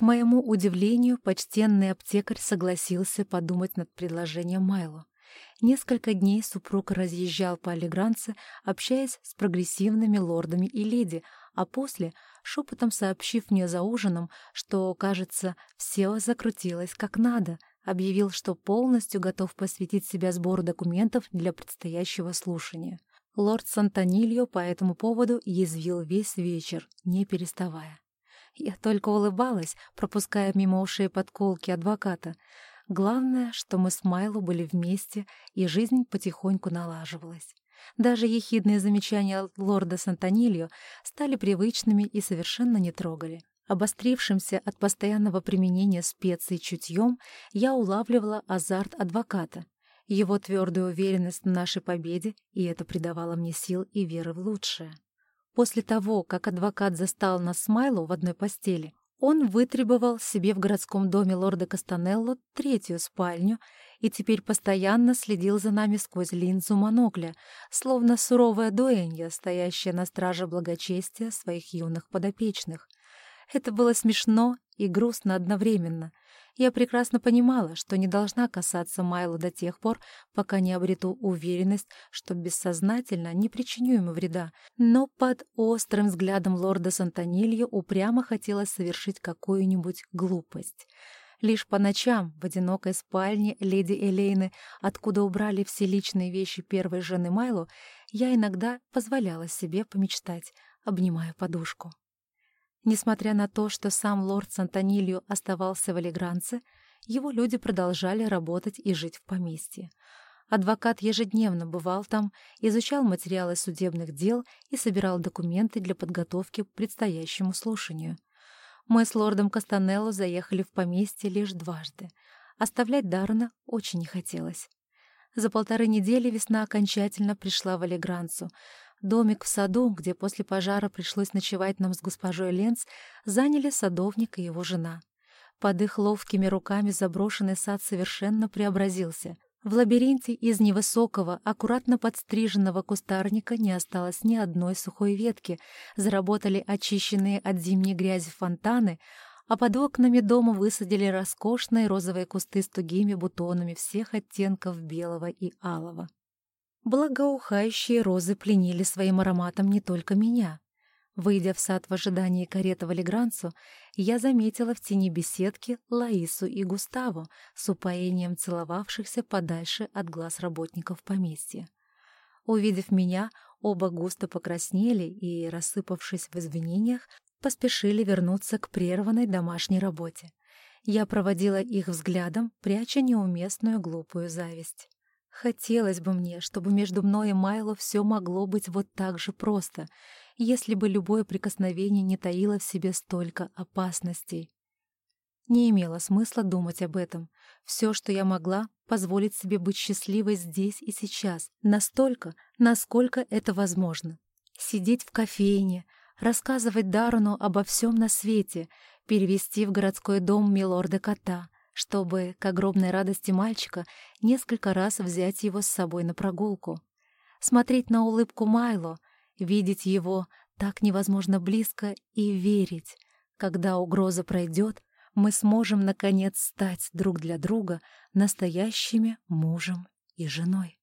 К моему удивлению, почтенный аптекарь согласился подумать над предложением Майло. Несколько дней супруг разъезжал по Алигранце, общаясь с прогрессивными лордами и леди, а после, шепотом сообщив мне за ужином, что, кажется, все закрутилось как надо, объявил, что полностью готов посвятить себя сбору документов для предстоящего слушания. Лорд Сантонильо по этому поводу язвил весь вечер, не переставая. Я только улыбалась, пропуская мимо ушей подколки адвоката. Главное, что мы с Майло были вместе, и жизнь потихоньку налаживалась. Даже ехидные замечания лорда Сантонильо стали привычными и совершенно не трогали. Обострившимся от постоянного применения специй чутьем, я улавливала азарт адвоката, его твердую уверенность в нашей победе, и это придавало мне сил и веры в лучшее. После того, как адвокат застал нас с Майло в одной постели, он вытребовал себе в городском доме лорда Кастанелло третью спальню и теперь постоянно следил за нами сквозь линзу монокля, словно суровая дуэнья, стоящая на страже благочестия своих юных подопечных. Это было смешно и грустно одновременно. Я прекрасно понимала, что не должна касаться Майла до тех пор, пока не обрету уверенность, что бессознательно не причиню ему вреда, но под острым взглядом лорда Сантонилья упрямо хотелось совершить какую-нибудь глупость. Лишь по ночам в одинокой спальне леди Элейны, откуда убрали все личные вещи первой жены Майло, я иногда позволяла себе помечтать, обнимая подушку. Несмотря на то, что сам лорд Сантонилью оставался в Алигранце, его люди продолжали работать и жить в поместье. Адвокат ежедневно бывал там, изучал материалы судебных дел и собирал документы для подготовки к предстоящему слушанию. Мы с лордом Кастанелло заехали в поместье лишь дважды. Оставлять Даррена очень не хотелось. За полторы недели весна окончательно пришла в Алигранцу — Домик в саду, где после пожара пришлось ночевать нам с госпожой Ленц, заняли садовник и его жена. Под их ловкими руками заброшенный сад совершенно преобразился. В лабиринте из невысокого, аккуратно подстриженного кустарника не осталось ни одной сухой ветки, заработали очищенные от зимней грязи фонтаны, а под окнами дома высадили роскошные розовые кусты с тугими бутонами всех оттенков белого и алого. Благоухающие розы пленили своим ароматом не только меня. Выйдя в сад в ожидании кареты в Алигранцу, я заметила в тени беседки Лаису и Густаву с упоением целовавшихся подальше от глаз работников поместья. Увидев меня, оба густо покраснели и, рассыпавшись в извинениях, поспешили вернуться к прерванной домашней работе. Я проводила их взглядом, пряча неуместную глупую зависть. Хотелось бы мне, чтобы между мной и Майло все могло быть вот так же просто, если бы любое прикосновение не таило в себе столько опасностей. Не имело смысла думать об этом. Все, что я могла, позволить себе быть счастливой здесь и сейчас, настолько, насколько это возможно. Сидеть в кофейне, рассказывать Дарону обо всем на свете, перевести в городской дом милорда кота — чтобы, к огромной радости мальчика, несколько раз взять его с собой на прогулку. Смотреть на улыбку Майло, видеть его так невозможно близко и верить, когда угроза пройдет, мы сможем, наконец, стать друг для друга настоящими мужем и женой.